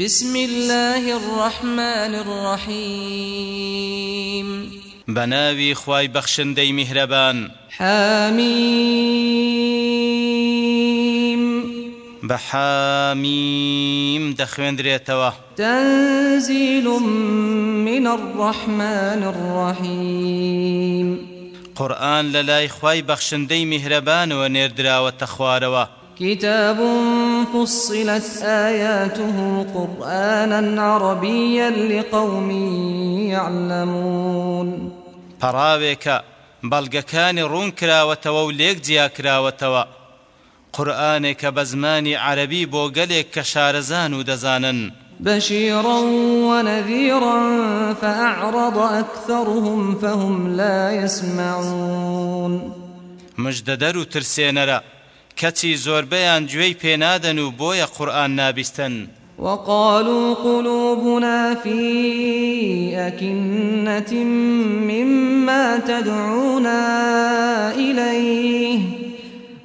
بسم الله الرحمن الرحيم. بناوي خواي بخشندي مهربان حميم بحاميم دخوين دريتوا تنزيل من الرحمن الرحيم قرآن للاي خواي بخشندي مهربان ونردرا وتخواروا كتاب فصلت آياته قرآنا عربيا لقوم يعلمون. پەڕاوێکە بەڵگەکانی ڕوون کراوەتەوە و لێک جیا کراوەتەوە قورآانێکە بە زمانی عەربی بۆ گەلێک کە شارەزان و دەزانن. بشيرا ونذيرا فأعرض أكثرهم فهم لا يسمعون. مژدەدەر و ترسێنەرە کەچی زۆربەیان گوێی پێنادەن و بۆیە قورآن نابیستن. وقالوا قلوبنا في أكنة مما تدعونا إليه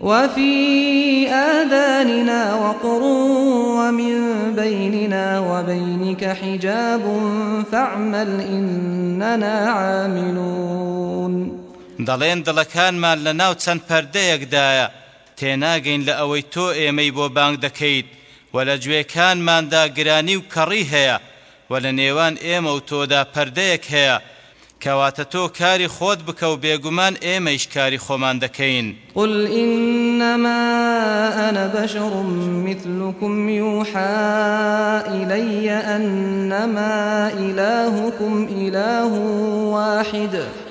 وفي آذاننا وقر ومن بيننا وبينك حجاب فاعمل إننا عاملون. دەڵێن دڵەکانمان لە ناو چەند پەردەیەکدایە. تێناگەین لە ئەوەی تۆ ئێمەی بۆ بانگ دەکەیت. و لە گوێکانماندا گرانی و کەڕی هەیە و لە نێوان ئێمە و تۆدا پەردەیەک هەیە. کەواتە تۆ کاری خۆت بکە و بێگومان ئێمەیش کاری خۆمان دەکەین. قل إنما أنا بشر مثلكم يوحى إلي أنما إلهكم إله واحد.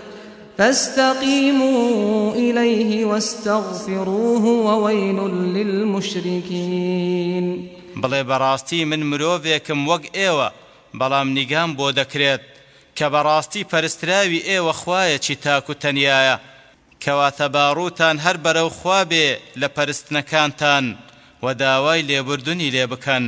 فاستقيموا إليه واستغفروه وويل للمشركين. بڵێ بەڕاستی من مرۆڤێکم وەک ئێوە بەڵام نیگام بۆ دەکرێت کە بەڕاستی پەرستراوی ئێوە خوایەکی تاک و تەنایە کەواتە باڕووتان هەر بەرەو خوا بێ لە پەرستنەکانتان و داوای لێبوردنی لێ بکەن.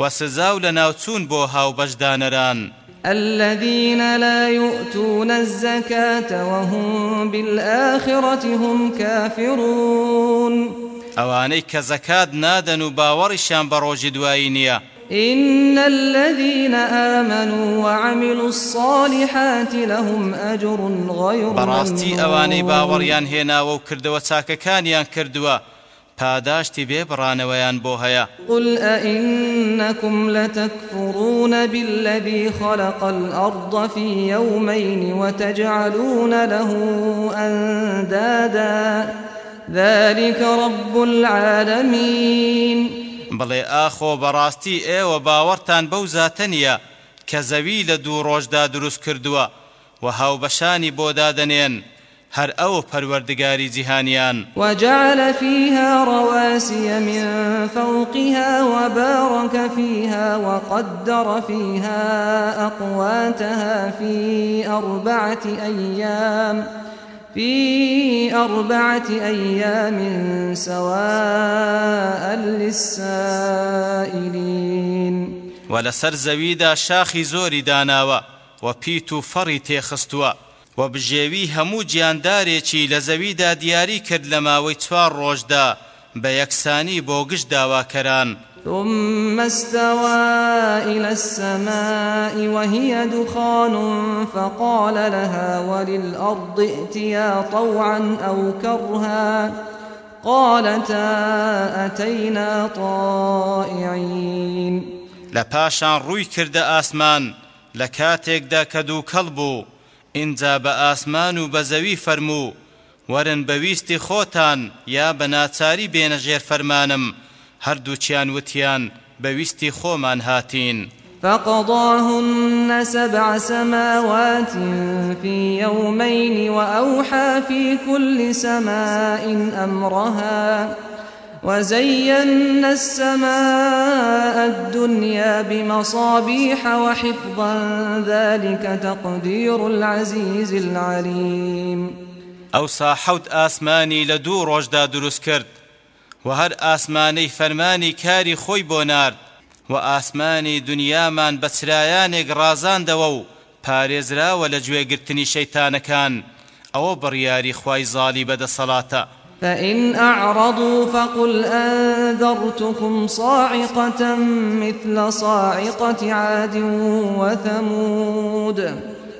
و سزا و لە ناوچوون بۆ هاو بەشدانەران الذين لا يؤتون الزكاة وهم بالآخرة هم كافرون. ئەوانەی کە زەکات نادەن و باوەڕیشیان بە ڕۆژی دوایی نییە إن الذين آمنوا وعملوا الصالحات لهم أجر غير ممنون. باوەڕیان هێناوە و کردەوە چاکەکانیان کردووە پاداشتی بێ بڕانەوەیان بۆ هەیە. قل أئنكم لتكفرون بالذي خلق الأرض في يومين وتجعلون له أندادا. ذلك رب العالمين. بڵێ ئاخۆ بەڕاستی ئێوە باوەڕتان بەو زاتە نییە کە زەوی لە دوو ڕۆژدا دروست کردووە و هاوبەشانی بۆ دادەنێن. هەر ئەو پەروەردگاری جیهانیان وجعل فيها رواسي من فوقها وبارك فيها وقدر فيها أقواتها في أربعة أيام في أربعة أيام سواء للسائلين. و لەسەر زەویدا شاخی زۆری داناوە و پیت و بژێوی هەموو گیاندارێکی لە زەویدا دیاری کرد لە ماوەی چوار ڕۆژدا بە یەکسانی بۆ گشت داواکەران. ثم استوى إلى السماء وهي دخان فقال لها وللأرض ائتيا طوعا أو كرها. قالتا أتينا طائعين. لە پاشان ڕووی کردە ئاسمان لە کاتێکدا کە دوو کەڵ بوو ئینجا بە ئاسمان و بە زەوی فەرموو وەرن بەویستی خۆتان یا بە ناچاری بێنە ژێر فەرمانم هەردووچیان وتیان بەویستی خۆمان هاتین فقضاهن سبع سماوات في يومين وأوحى في كل سماء أمرها. وزينا السماء الدنيا بمصابيح وحفظا ذلك تقدير العزيز العليم. ئەوسا حەوت ئاسمانی لە دوو ڕۆژدا دروست کرد و هەر ئاسمانەی فەرمانی کاری خۆی بۆ نارد و ئاسمانی دنیامان بە چرایانێک ڕازاندەوە و پارێزراوە لە گوێگرتنی شەیتانەکان ئەوە بڕیاری خوای زاڵی بەدەسەڵاتە. فإن أعرضوا فقل أنذرتكم صاعقة مثل صاعقة عاد وثمود.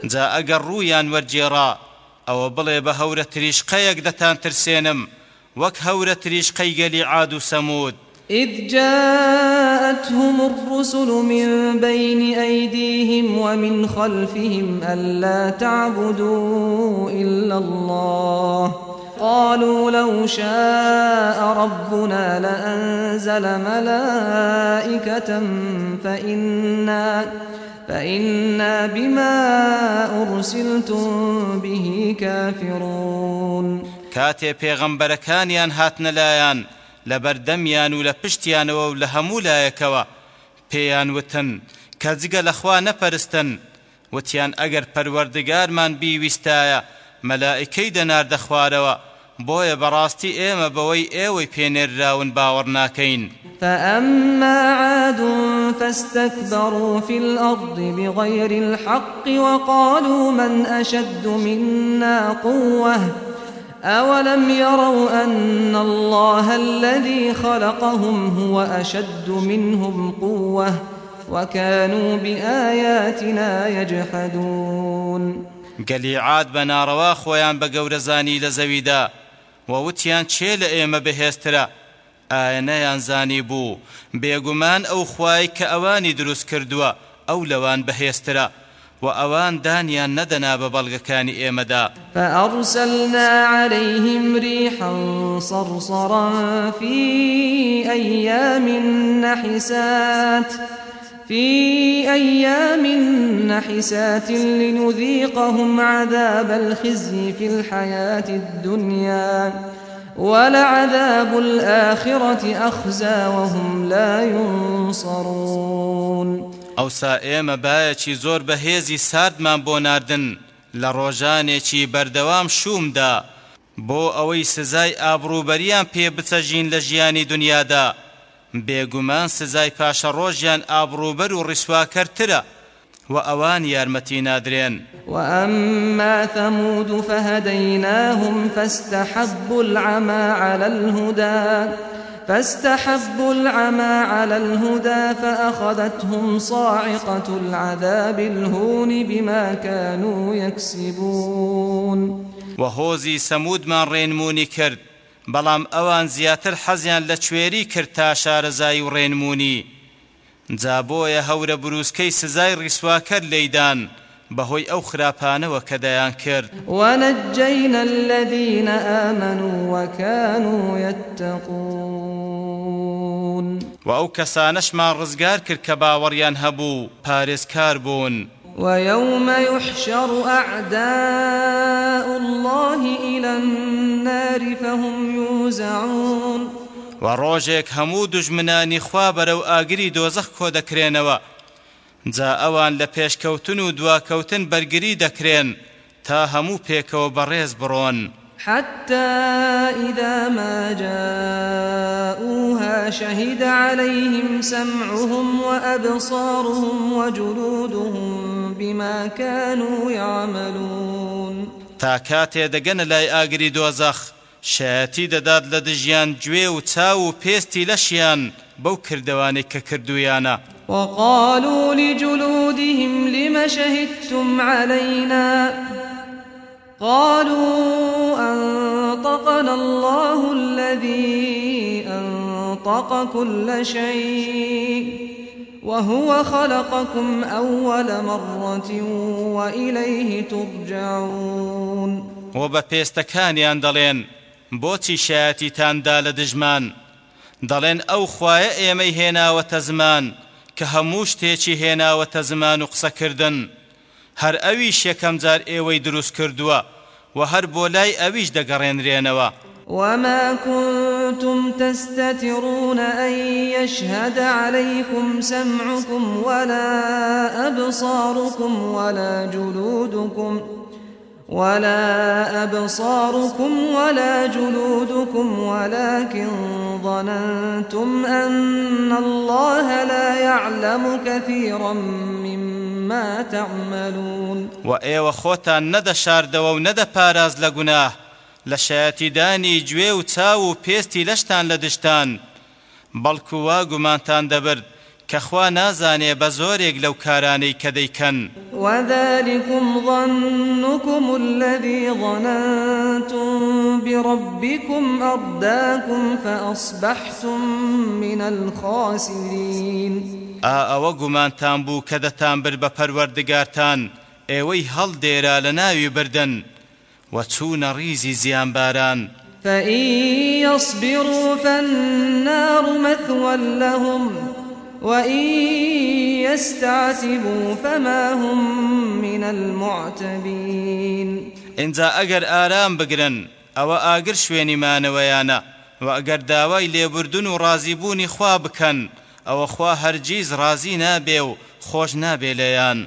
جا ئەگەر ڕوویان وەرجێڕا ئەوە بڵێ بە هەورە تریشقەیەک دەتان ترسێنم وەک هەورە تریشقەی گەلی عاد و سەمود إذ جاءتهم الرسل من بين أيديهم ومن خلفهم ألا تعبدوا إلا الله. قالوا لو شاء ربنا لأنزل ملائكة فإنا فإنا بما أرسلتم به كافرون. كاتي پێغەمبەرەکانیان هاتنە لایەن لە بەردەمیان و لە پشتیانەوە و لە هەموو لایەکەوە. پێیان وتن کە جگە لەخوا نەپەرستن. وتیان ئەگەر پەروەردگارمان بیویستایە مەلائکەی دەناردە خوارەوە بۆیە بەڕاستی ئێمە بەوەی ئێوەی پێنێراون باوەڕ ناکەین. فأما عاد فاستكبروا في الأرض بغير الحق وقالوا من أشد منا قوة أولم يروا أن الله الذي خلقهم هو أشد منهم قوة وكانوا بآياتنا يجحدون. قەلی عاد بە ناڕەوا خۆیان بە وەوتیان چێ لە ئێمە بەهێزترە؟ ئایا نەیانزانی بوو. بێگومان ئەو خوای کە ئەوانی دروست کردووە ئەو لەوان بەهێزترە. وأوان دانيا ندنا ببلغكان إيمدا فأرسلنا عليهم ريحا صرصرا في أيام نحسات. في أيام نحسات لنذيقهم عذاب الخزي في الحياة الدنيا ولعذاب الآخرة أخزى وهم لا ينصرون. ئەوسا ئێمە باەکی زۆر بەهێزی ساردمان بۆ ناردن لە ڕۆژانێکی بەردەوام شومدا بۆ ئەوەی سزای ئابروبەریان پێ بچەژین لە ژیانی دنیادا بێگومان سزای پاشە ڕۆژیان ئابروبەر و ڕیسواکەرترە وأوان يارمتي نادرين وأما ثمود فهديناهم فاستحبوا العمى على الهدى فاستحبوا العمى على الهدى فأخذتهم صاعقة العذاب الهون بما كانوا يكسبون. وهوزي سمود من رينموني كرد. بەڵام ئەوان زیاتر حەزیان لە کوێری کرد تا شارەزای و ڕێنمونی. جا بۆیە هەورە بروسکەی سزای ڕیسواکەر لێیدان بەهۆی ئەو خراپانەوە کە دەیان کرد. ونجينا الذين آمنوا وەکانوا يتقون. و ئەو کەسانەشمان ڕزگار کرد کە باوەڕیان هەبوو پارێزکار بوون. ويوم يحشر أعداء الله إلى النار فهم يوزعون. وڕۆژێک هەموو دژمنانی خوا بەرەو ئاگری دۆزەخ کۆ دەکرێنەوە. جا ئەوان لە پێشکەوتن و دواکەوتن بەرگری دەکرێن تا هەموو پێکەوە بەڕێز بڕۆن. حتى إذا ما جاءوها شهد عليهم سمعهم وأبصارهم وجلودهم بما كانوا يعملون. تا کاتێ دەگەنە لای ئاگری دۆزەخ شایەتی دەدات لە دژیان گوێ و چاو و پێستی لەشیان بەو کردوانێک کە کردویانە. وقالوا لجلودهم لم شهدتم علينا؟ قالوا أنطقنا الله الذي أنطق كل شيء. وهو خلقكم أول مرة وإليه ترجعون. وبپێستەکانیان دەڵێن بۆچی شایەتیتاندا لە دژمان؟ دەڵێن ئەو خوایە ئێمەی هێناوەتە زمان کە هەموو شتێکی هێناوەتە زمان و قسەکردن. هەر ئەویش یەکەم جار ئێوەی دروست کردووە و هەر بۆ لای ئەویش دەگەڕێنرێنەوە. وما كنتم تستترون أن يشهد عليكم سمعكم ولا أبصاركم ولا جلودكم ولا أبصاركم ولا جلودكم ولكن ظننتم أن الله لا يعلم كثيرا مما تعملون. وإيوة خوتان ندى شاردوا وندى باراز لقناه لە شایەتیدانی گوێ و چاو و پێستی لەشتان لە دشتان. بەڵکو وا گومانتان دەبرد کەخوا نازانێ بە زۆرێک لەو کارانەی کە دەیکەن. وذلكم ظنكم الذي ظننتم بربكم أرداكم فأصبحتم من الخاسرين. ئەوە گومانتان بوو کە دەتان بر بە پەروەردگارتان. ئێوەی هەڵدێرا لە ناوی بردن. و چوونە ڕیزی زیانباران فإن يصبروا فالنار مثوى لهم وإن يستعتبوا فما هم من المعتبين. اینجا ئەگەر ئارام بگرن ئەوە ئاگر شوێنیمانەوەیانە و ئەگەر داوای لێبوردن و ڕازیبوونی خوا بکەن ئەوە خوا هەرگیز ڕازی نابێ و خۆش نابێ لەیان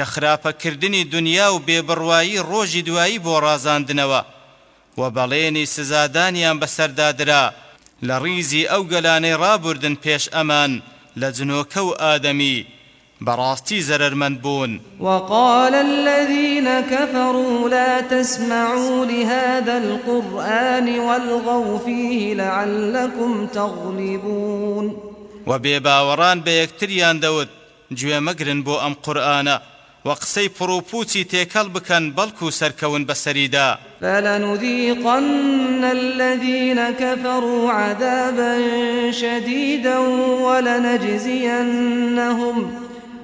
کە خراپەکردنی دنیا و بێبڕوایی ڕۆژی دوایی بۆ ڕازاندنەوە و بەڵێنی سزادانیان بەسەردادرا لە ڕیزی ئەو گەلانەی ڕابوردن پێش ئەمان لە جنۆکە و ئادەمی براستي زرر منبون وقال الذين كفروا لا تسمعوا لهذا القرآن والغوا فيه لعلكم تغلبون. وبيباوران بيكتريان دود جوێ مەگرن بۆ ئەم قورآانە و قسەی پرۆپوچی تێکەڵ بکەن بەڵکو سەرکەون بەسەریدا فلنذيقن الذين كفروا عذابا شديدا ولنجزينهم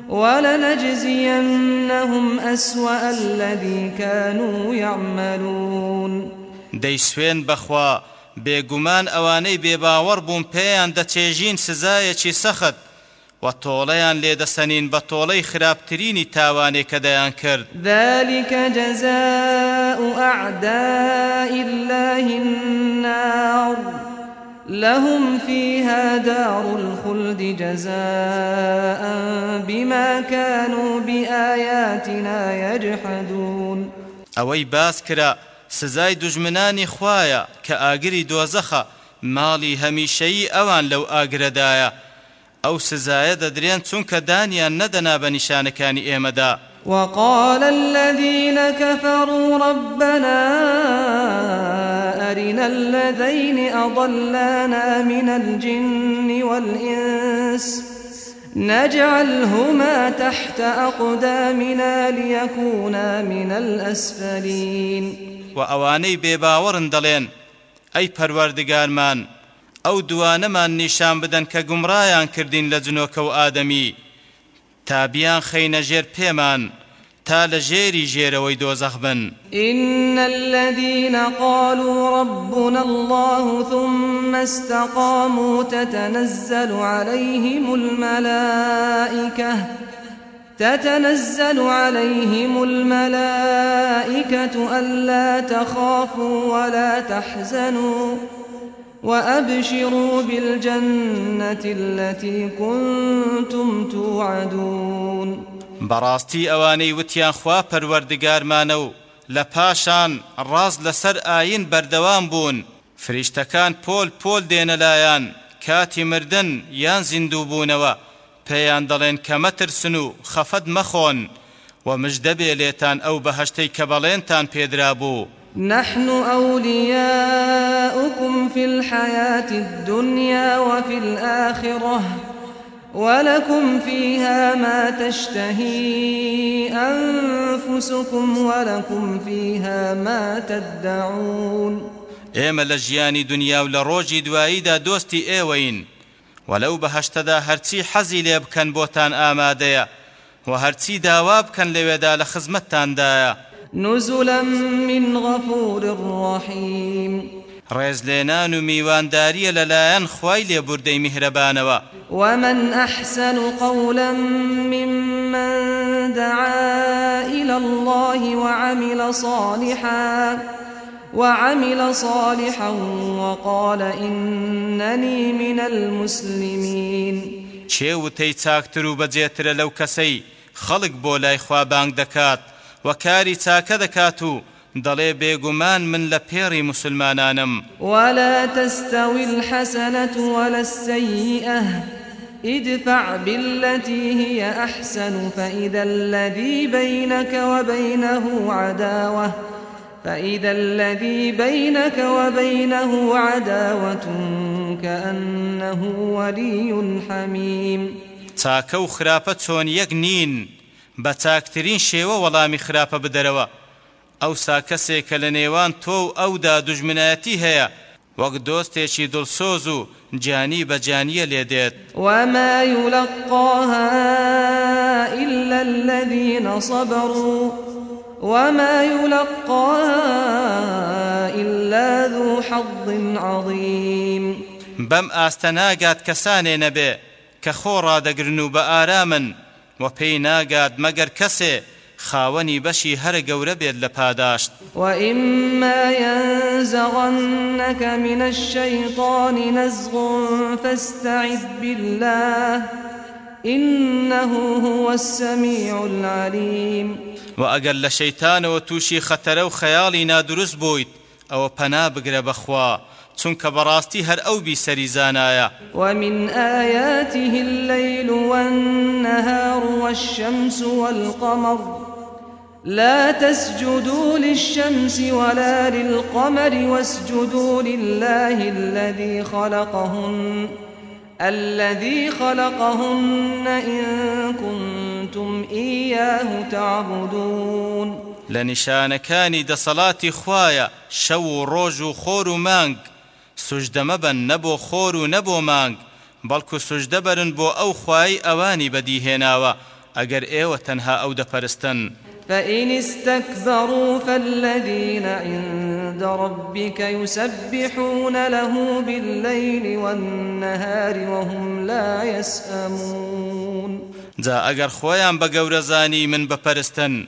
ولنجزينهم أسوأ الذي كانوا يعملون. دەی سوێن بەخوا بێگومان ئەوانەی بێباوەڕ بوون پێیان دەچێژین سزایەکی سەخت. و تۆڵەیان لێدەسەنین بە تۆڵەی خراپترینی تاوانێک کە دەیان کرد. ذلك جزاء أعداء الله النار. لهم فيها دار الخلد جزاء بما كانوا بآياتنا يجحدون. ئەوەی باس کرا سزای دژمنانی خوایە کە ئاگری دۆزەخە ماڵی هەمیشەیی ئەوان لەو ئاگرەدایە. ئەو سزایە دەدرێن چونکە دانیان نەدەنا بە نیشانەکانی ئێمەدا وقال الذين كفروا ربنا أرنا الذين أضلانا من الجن والإنس نجعلهما تحت أقدامنا ليكونا من الأسفلين. وأواني بيباورن دلين أي پروردگارمان ئەو دوانەمان نیشان بدەن کە گومڕایان کردین لە جنۆکە و ئادەمی. تابیان خەینە ژێر پێمان تا لە ژێری ژێرەوەی دۆزەخ بن. إن الذين قالوا ربنا الله ثم استقاموا تتنزل عليهم الملائكة تتنزل عليهم الملائكة ألا تخافوا ولا تحزنوا وأبشروا بالجنة التي كنتم توعدون. بەڕاستی ئەوانەی وتیان خوا پەروەردگارمانە و لەپاشان ڕاست لەسەر ئایین بەردەوام بوون فریشتەکان پۆل پۆل دێن لایان کاتی مردن یان زیندووبوونەوە پێیان دەڵێن کە مەترسن و خەفەت مەخۆن و مژدە بێ لێتان بەو بەهەشتەی کە بەڵێنتان پێدرابوو نحن أولياؤكم في الحياة الدنيا وفي الآخرة ولكم فيها ما تشتهي أنفسكم ولكم فيها ما تدعون. ئێمە لە ژیانی دنیا و لە ڕۆژی دواییدا دۆستی ئێوەین وەلەو بەهشتەدا هەرچی حەزی لێ بکەن بۆتان ئامادەیە و هەرچی داوا بکەن نزلا من غفور رحيم. ڕێزلێنان و میوانداریە لەلایەن خوای لێبوردەی میهرەبانەوە ومن أحسن قولا ممن دعا إلى الله وعمل صالحا وعمل صالحا وقال إنني من المسلمين. چێوتەی چاکتر و بەجێترە لەو کەسەی؟ خەڵک بۆ لای خوا بانگ دەکات. و کاری چاکە دەکات و دەڵێ بێگومان من لە پێڕی مسلمانانم. ولا تستوي الحسنة ولا السيئة. ادفع بالتي هي أحسن فإذا الذي بينك وبينه عداوة. فإذا الذي بينك وبينه عداوة كأنه ولي حميم. چاکە و خراپە چۆن یەک نین. بە چاکترین شێوە وەڵامی خراپە بدەرەوە. ئەو ساکەسێک کە لە نێوان تۆ و ئەودا دوژمنایەتی هەیە وەک دۆستێکی دڵسۆز و جانی بە جانیە لێدێت وما يلقاها إلا الذين صبروا. وما يلقاها إلا ذو حظ عظيم. بەم ئاستە ناگات کەسانێ نەبێ کە خۆ ڕادەگرن و بە ئارامن. و پێی ناگات مەگەر کەسێ خاوەنی بەشی هەرە گەورە بێت لە پاداشت. وإما ينزغنك من الشيطان نزغ فاستعذ بالله إنه هو السميع العليم. وأقل لشيطان وتوشي خطر وخيالي نادرس بويت أو پنا بگرە بەخوا. چونکە بەڕاستی هەر ئەو بیسەری زانایە ومن آياته الليل والنهار والشمس والقمر. لا تسجدوا للشمس ولا للقمر واسجدوا لله الذي خلقهن الذي خلقهن إن كنتم إياه تعبدون. لنشانكاني دصلاتي خوايا شو روج خور مانگ سجدە مەبەن نەبۆ خۆر و نەبۆ مانگ بەڵکو سوژدە بەرن بۆ ئەو خوای ئەوانی بەدیهێناوە ئەگەر ئێوە تەنها ئەو دەپەرستن. فإن استكبروا فالذين عند ربك يسبحون له بالليل والنهار وهم لا يسأمون. جا ئەگەر خۆیان بە گەورەزانی من بپەرستن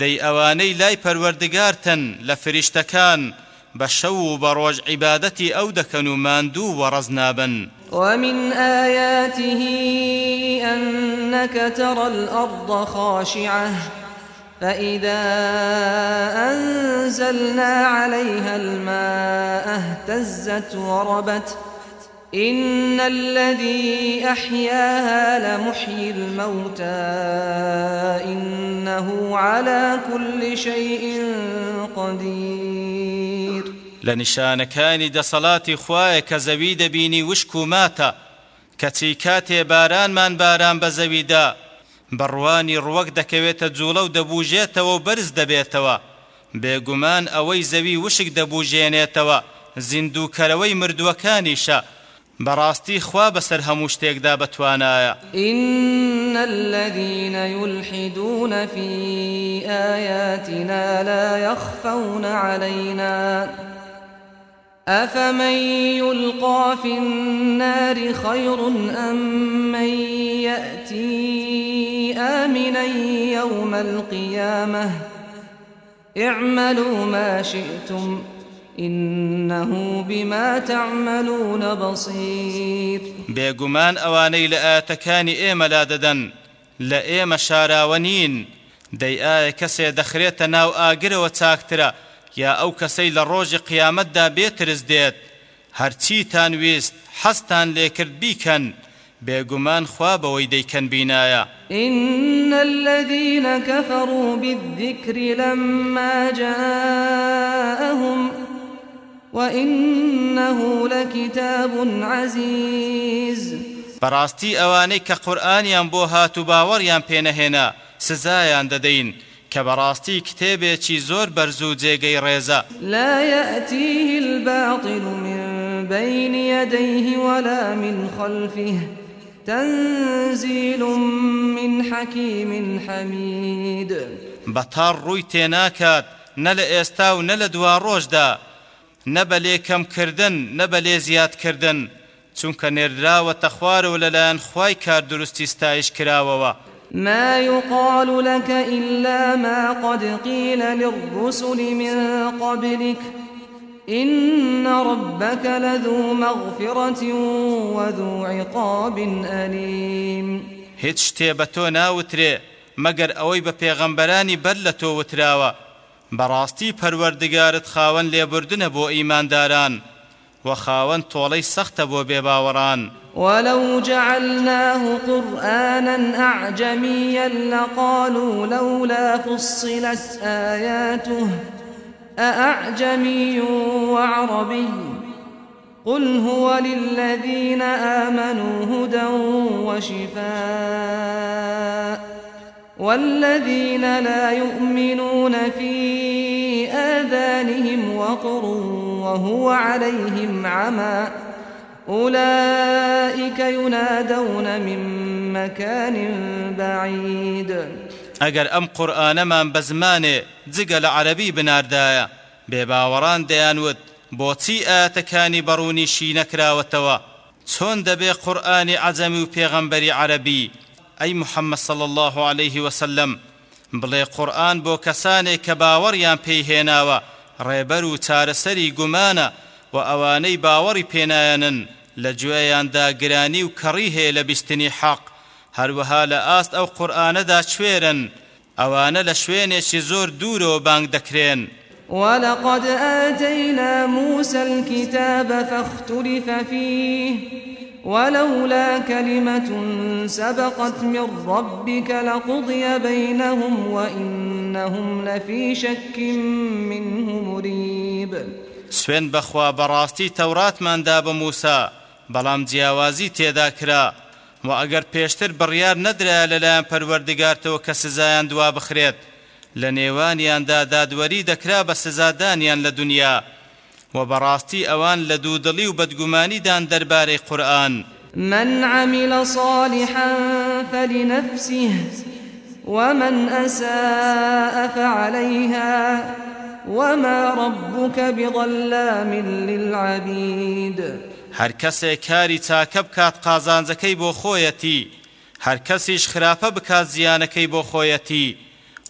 دەی ئەوانەی لای پەروەردگارتن لە فریشتەکان بشو بروج عبادتي أو دكنوا ماندو ورزنابا ومن آياته أنك ترى الأرض خاشعة فإذا أنزلنا عليها الماء اهتزت وربت إن الذي أحياها لمحيي الموتى إنه على كل شيء قدير. لە نیشانەکانی دەسەڵاتی خوایە کە زەوی دەبینی وشک و ماتە کەچی کاتێ بارانمان باراند بە زەویدا بڕوانی ڕووەک دەکەوێتە جوڵە و دەبوژێتەوە و بەرز دەبێتەوە. بێگومان ئەوەی زەوی وشک دەبوژێنێتەوە زیندووکەرەوەی مردووەکانیشە. بەڕاستی خوا بەسەر هەموو شتێکدا بەتوانایە إن الذين يلحدون في آياتنا لا يخفون علينا. أفمن يلقى في النار خير أم من يأتي آمنا يوم القيامة؟ اعملوا ما شئتم. إنه بما تعملون بصير. بێگومان ئەوانەی لە ئاەتەکانی ئێمە لا دەدەن لە ئێمە شاراوەنین. دەی ئایا کەسێ دەخرێتە ناو ئاگرەوە چاکترە یا ئەو کەسەی لە ڕۆژی قیامەتدا بێترز دێت. هەرچیتان ویست حەستان لێکرد بیکەن. بێگومان خوا بەوەی دەیکەن بینایە. إن الذين كفروا بالذكر لما جاءهم وإنه لكتاب عزيز. بەڕاستی ئەوانەی کە قورآانیان بۆ هات و باوەڕیان پێنەهێنا سزایان دەدەین کە بەڕاستی کتێبێکی زۆر بەرزوو جێگەی ڕێزە لا يأتيه الباطل من بين يديه ولا من خلفه تنزيل من حكيم حميد بەتار ڕووی تێناکات نە لە ئێستا و نە لە دوا ڕۆژدا نە بە لێکەمکردن نە بە لێ زیادکردن چونکە نێردراوەتە خوارەوە لەلایەن خوای کار درستی ستایش کراوەوە. ما يقال لك إلا ما قد قيل للرسل من قبلك. إن ربك لذو مغفرة وذو عقاب أليم. هیچ شتێ بە تۆ ناوترێ مەگەر ئەوەی بە پێغەمبەرانی بەر لە تۆ وتراوە. بەڕاستی پەروەردگارت خاوەن لێبوردنە بۆ ئیمانداران و خاوەن تۆڵەی سەختە بۆ بێباوەڕان ولو جعلناه قرآنا أعجميا لقالوا لولا فصلت آياته أأعجمي وعربي قل هو للذين آمنوا هدى وشفاء والذين لا يؤمنون في آذانهم وقر وهو عليهم عمى أولئك ينادون من مكان بعيد. ئەگەر ئەم قورآنەمان بە زمانێ جگە لە عەربی بناردایە بێباوەڕان دەیانوت بۆچی ئاەتەکانی بەڕوونیشی نەکراوەتەوە چۆن دەبێ قورآانی عەجەمی و پێغەمبەری ئەی محەممەد صل الله عليه وسلم بڵێ قورآن بۆ کەسانێک کە باوەڕیان پێی هێناوە ڕێبەر و چارەسەری گومانە و ئەوانەی باوەڕی پێنایەنن لە گوێیاندا گرانی و کەڕی هەیە لە بیستنی حەق. هەروەها لە ئاست ئەو قورآانەدا کوێرن ئەوانە لە شوێنێکی زۆر دوورەوە بانگ دەکرێن. ولقد آتينا موسى الكتاب فاختلف فيه ولولا كلمة سبقت من ربك لقضي بينهم وإنهم لفي شك منه مريب. سوێن بەخوا بەڕاستی تەوراتماندا بە موسا بەڵام جیاوازی تێدا کرا. و ئەگەر پێشتر بڕیار نەدرا لەلایەن پەروەردگارتەوە کە سزایان دوا بخرێت لە نێوانیاندا دادوەری دەکرا بە سزادانیان لە دنیا. و بەڕاستی ئەوان لە دوودڵی و بەدگومانیدان دەربارەی قورآن. من عمل صالحا فلنفسه ومن أساء فعليها وما ربك بظلام للعبيد. هەر کەسێک کاری چاکە بکات قازانجەکەی بۆ خۆیەتی هەر کەسیش خراپە بکات زیانەکەی بۆ خۆیەتی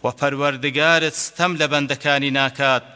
و پەروەردگارت ستەم لە بەندەکانی ناکات.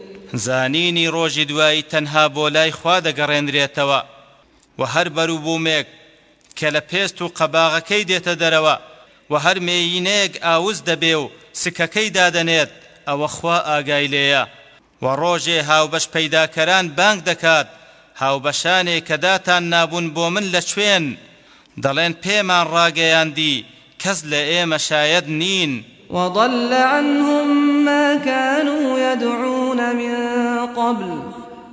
زانینی ڕۆژی دوایی تەنها بۆ لای خوا دەگەڕێنرێتەوە و هەر بەروبوومێک کە لە پێست و قەباغەکەی دێتە دەرەوە و هەر مێینەیەک ئاوز دەبێ و سکەکەی دادەنێت ئەوە خوا ئاگای لێیە. و ڕۆژێ هاوبەش پەیداکەران بانگ دەکات هاوبەشانێک کە داتان نابوون بۆ من لە کوێن دەڵێن پێمان ڕاگەیاندی کەس لە ئێمە شاید نین. وضل عنهم ما كانوا يدعون من قبل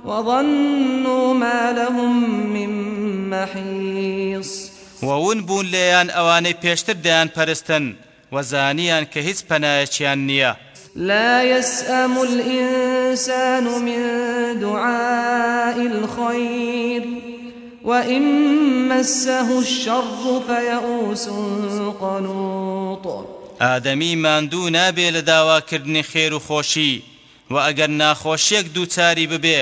وظنوا ما لهم من محيص. وون بوون لێیان ئەوانەی پێشتر دەیان پەرستن وەزانیان کە هیچ پەنایەکیان نییە لا يسأم الإنسان من دعاء الخير وإن مسه الشر فيئوس قنوط. ئادەمی ماندوو نابێ لە داواکردنی خێر و خۆشی و ئەگەر ناخۆشیەک دووچاری ببێ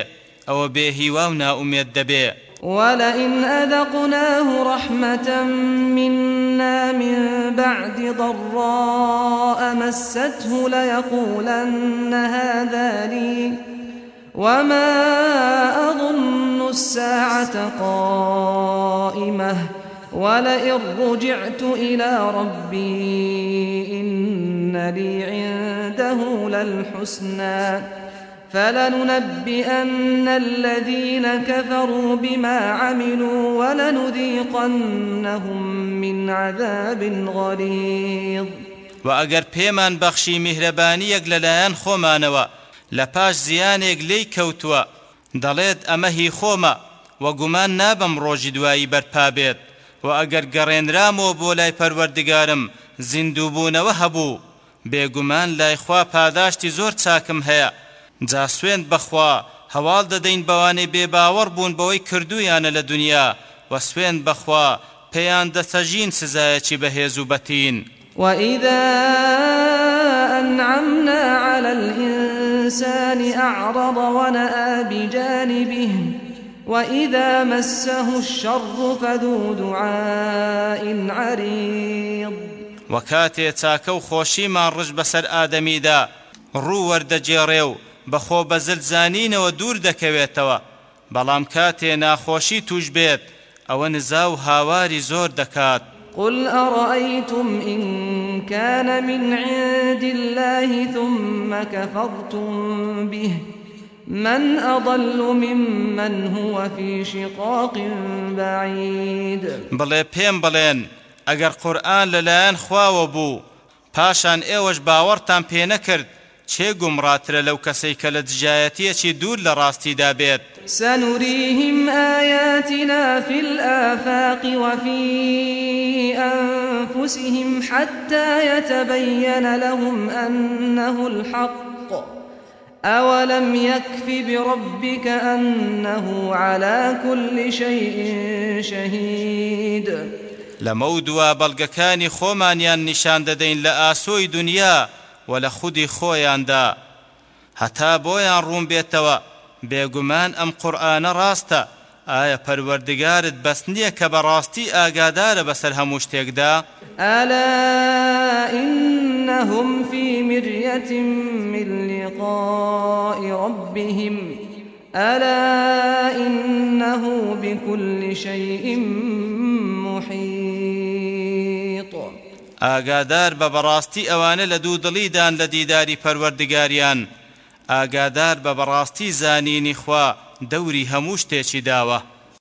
ئەوە بێهیوا و ناومێت دەبێ. ولئن أذقناه رحمة منا من بعد ضراء مسته ليقولن هذا لي وما أظن الساعة قائمة ولئن رجعت إلى ربي إن لي عنده للحسنى فلننبئن الذين كفروا بما عملوا ولنذيقنهم من عذاب غليظ. وأجر بيمان بخشي مهربانيك للايان خومانوا لپاش زیانێک لی کەوتووە دەڵێت ئەمە هی خۆمە و گومان نابم ڕۆژی دوایی بەرپا و ئەگەر گەڕێنرامەوە بۆ لای پەروەردگارم زیندووبوونەوە هەبوو. بێگومان لای خوا پاداشتی زۆر چاکم هەیە. جا سوێند بەخوا هەواڵ دەدەین بەوانەی بێباوەڕ بوون بەوەی کردویانە لە دنیا وەسوێن بەخوا پێیان دەسەژین سزایەکی بەهێز و بەتین. وإذا أنعمنا على الإنسان أعرض ونأى بجانبه وإذا مسه الشر فذو دعاء عريض. وكاتي تاكو خوشي ما ڕژ بەسەر ئادەمیدا ڕوو وەردەجێڕێ و بەخۆ بە زلزانینەوە دوور دەکەوێتەوە. بەڵام کاتێ ناخۆشی توش بێت. ئەوە نزا و هاواری زۆر دەکات. قل أرأيتم إن كان من عند الله ثم كفرتم به من أضل ممن هو في شقاق بعيد. بڵێ پێم بڵێن ئەگەر قورآن لەلایەن خواوە بوو پاشان ئێوەش باوەڕتان پێ نەکرد چێ گومڕاترە لەو کەسەی کە لە دژایەتیەکی دوور لە ڕاستیدا بێت؟ سنريهم آياتنا في الآفاق وفي أنفسهم حتى يتبين لهم أنه الحق. أولم يكف بربك أنه على كل شيء شهيد. لمودوا بەڵگەکانی خۆمانیان نیشان دەدەین لە ئاسۆی دنیا و لە خودی خۆیاندا هەتا بۆیان ڕوون بێتەوە بێگومان ئەم قورآانە ڕاستە ئایا پەروەردگارت بەس نییە کە بەڕاستی ئاگادارە بەسەر هەموو شتێکدا ألا إنهم في مرية من لقاء ربهم ألا إنه بكل شيء محيط. ئاگادار بە بەڕاستی ئەوانە لە دوو دڵیدان لە دیداری پەروەردگاریان. ئاگادار بە بەڕاستی زانینی خوا دەوری